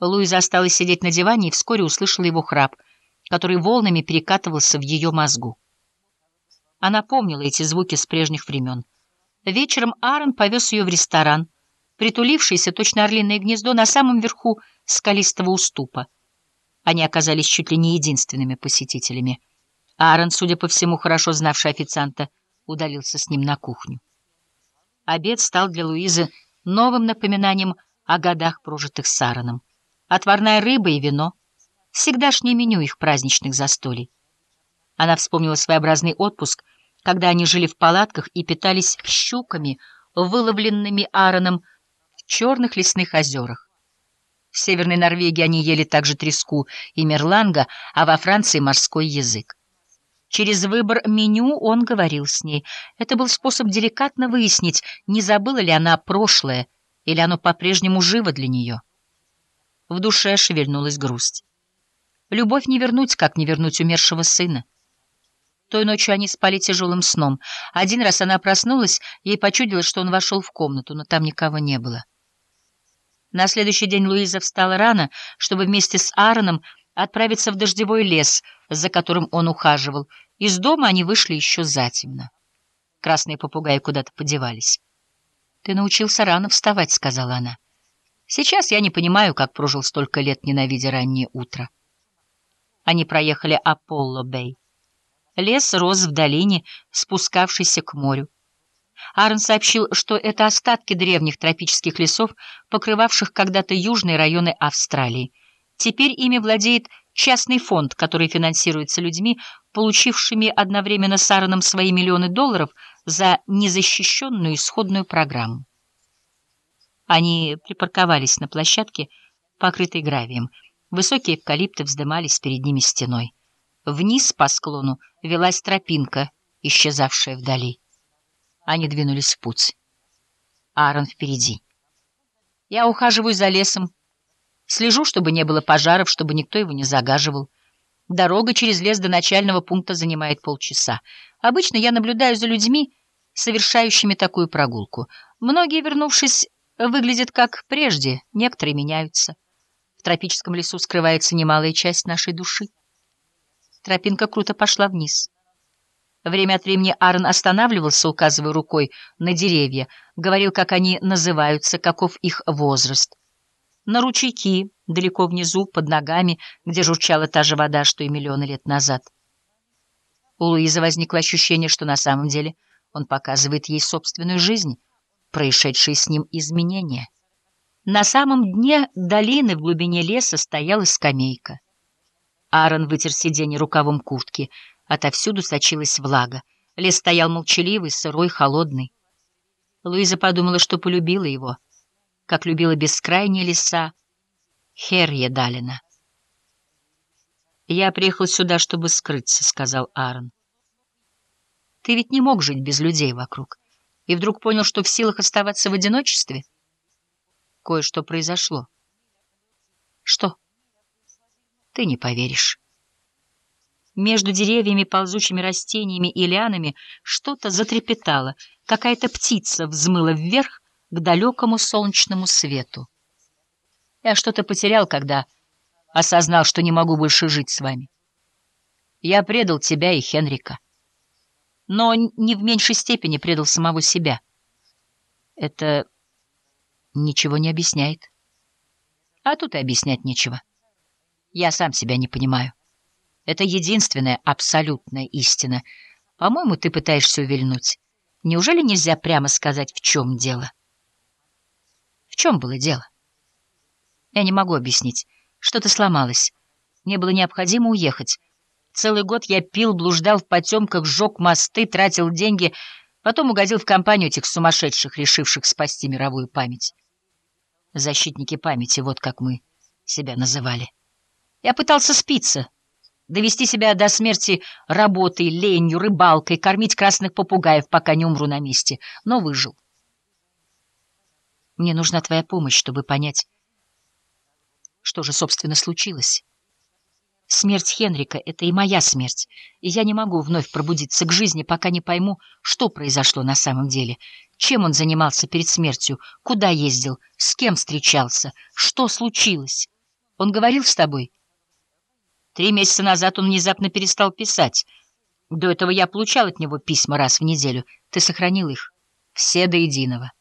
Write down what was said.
Луиза осталась сидеть на диване и вскоре услышала его храп, который волнами перекатывался в ее мозгу. Она помнила эти звуки с прежних времен. Вечером Аарон повез ее в ресторан, притулившийся точно орлиное гнездо на самом верху скалистого уступа. Они оказались чуть ли не единственными посетителями. Аарон, судя по всему, хорошо знавший официанта, удалился с ним на кухню. Обед стал для Луизы новым напоминанием о годах, прожитых с Аароном. Отварная рыба и вино — всегдашнее меню их праздничных застолий. Она вспомнила своеобразный отпуск, когда они жили в палатках и питались щуками, выловленными Аароном в черных лесных озерах. В Северной Норвегии они ели также треску и мерланга, а во Франции — морской язык. Через выбор меню он говорил с ней. Это был способ деликатно выяснить, не забыла ли она прошлое, или оно по-прежнему живо для нее. В душе шевельнулась грусть. Любовь не вернуть, как не вернуть умершего сына. Той ночью они спали тяжелым сном. Один раз она проснулась, ей почудилось, что он вошел в комнату, но там никого не было. На следующий день Луиза встала рано, чтобы вместе с Аароном отправиться в дождевой лес, за которым он ухаживал. Из дома они вышли еще затемно. Красные попугаи куда-то подевались. «Ты научился рано вставать», — сказала она. «Сейчас я не понимаю, как прожил столько лет, ненавидя раннее утро». Они проехали Аполло-Бэй. Лес рос в долине, спускавшейся к морю. Аарон сообщил, что это остатки древних тропических лесов, покрывавших когда-то южные районы Австралии. Теперь ими владеет частный фонд, который финансируется людьми, получившими одновременно с Аароном свои миллионы долларов за незащищенную исходную программу. Они припарковались на площадке, покрытой гравием. Высокие эвкалипты вздымались перед ними стеной. Вниз по склону велась тропинка, исчезавшая вдали. Они двинулись в путь. Аарон впереди. Я ухаживаю за лесом, Слежу, чтобы не было пожаров, чтобы никто его не загаживал. Дорога через лес до начального пункта занимает полчаса. Обычно я наблюдаю за людьми, совершающими такую прогулку. Многие, вернувшись, выглядят как прежде, некоторые меняются. В тропическом лесу скрывается немалая часть нашей души. Тропинка круто пошла вниз. Время от времени Аарон останавливался, указывая рукой на деревья, говорил, как они называются, каков их возраст — на ручейки, далеко внизу, под ногами, где журчала та же вода, что и миллионы лет назад. У Луизы возникло ощущение, что на самом деле он показывает ей собственную жизнь, происшедшие с ним изменения. На самом дне долины в глубине леса стояла скамейка. Аарон вытер сиденье рукавом куртки, отовсюду сочилась влага. Лес стоял молчаливый, сырой, холодный. Луиза подумала, что полюбила его — как любила бескрайние леса Херья Далина. «Я приехал сюда, чтобы скрыться», — сказал Аарон. «Ты ведь не мог жить без людей вокруг, и вдруг понял, что в силах оставаться в одиночестве?» «Кое-что произошло». «Что?» «Ты не поверишь». Между деревьями, ползучими растениями и лианами что-то затрепетало, какая-то птица взмыла вверх, к далекому солнечному свету. Я что-то потерял, когда осознал, что не могу больше жить с вами. Я предал тебя и Хенрика, но не в меньшей степени предал самого себя. Это ничего не объясняет. А тут и объяснять нечего. Я сам себя не понимаю. Это единственная абсолютная истина. По-моему, ты пытаешься увильнуть. Неужели нельзя прямо сказать, в чем дело? В чем было дело? Я не могу объяснить. Что-то сломалось. Мне было необходимо уехать. Целый год я пил, блуждал в потемках, сжег мосты, тратил деньги, потом угодил в компанию этих сумасшедших, решивших спасти мировую память. Защитники памяти, вот как мы себя называли. Я пытался спиться, довести себя до смерти работой, ленью, рыбалкой, кормить красных попугаев, пока не умру на месте, но выжил. Мне нужна твоя помощь, чтобы понять, что же, собственно, случилось. Смерть Хенрика — это и моя смерть, и я не могу вновь пробудиться к жизни, пока не пойму, что произошло на самом деле, чем он занимался перед смертью, куда ездил, с кем встречался, что случилось. Он говорил с тобой? Три месяца назад он внезапно перестал писать. До этого я получал от него письма раз в неделю. Ты сохранил их? Все до единого.